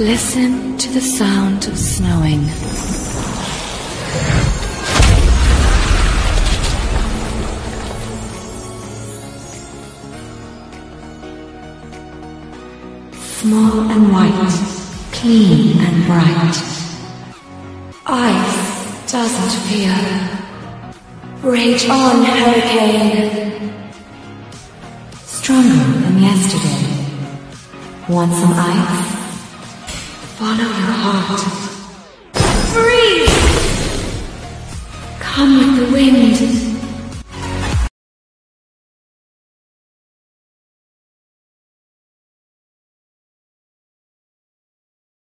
Listen to the sound of snowing. Small and white, clean and bright. Ice doesn't fear. Rage on, hurricane. Stronger than yesterday. Want some ice? Follow your heart. Freeze! Come with the wind.